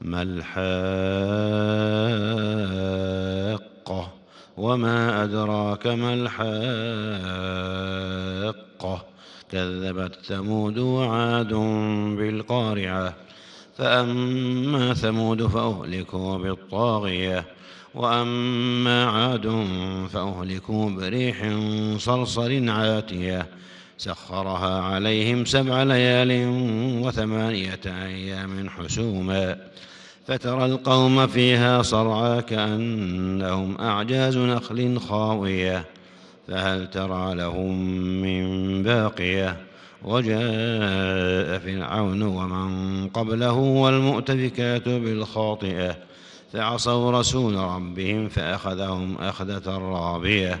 ما الحاقة وما أدراك ما الحاقة كذبت ثمود وعاد بالقارعة فأما ثمود فأهلكوا بالطاغية وأما عاد فأهلكوا بريح صرصر عاتية سخرها عليهم سبع ليال وثمانية أيام حسوما فترى القوم فيها صرعى كأنهم أعجاز نخل خاوية فهل ترى لهم من باقية؟ وجاء فرعون ومن قبله والمؤتفكات بالخاطئة فعصوا رسول ربهم فأخذهم أخذة رابية.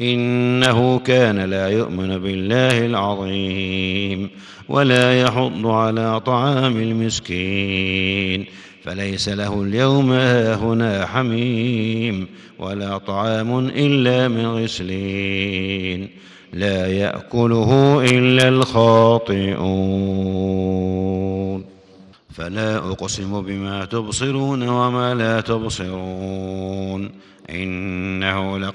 إنه كان لا يؤمن بالله العظيم ولا يحض على طعام المسكين فليس له اليوم هاهنا حميم ولا طعام إلا من غسلين لا يأكله إلا الخاطئون فلا أقسم بما تبصرون وما لا تبصرون إنه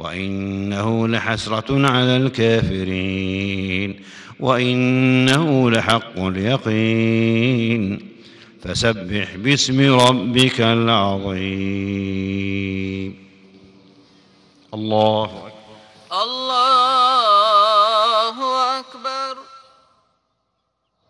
وإنه لحسرة على الكافرين وإنه لحق اليقين. فسبح باسم ربك العظيم. الله أكبر. الله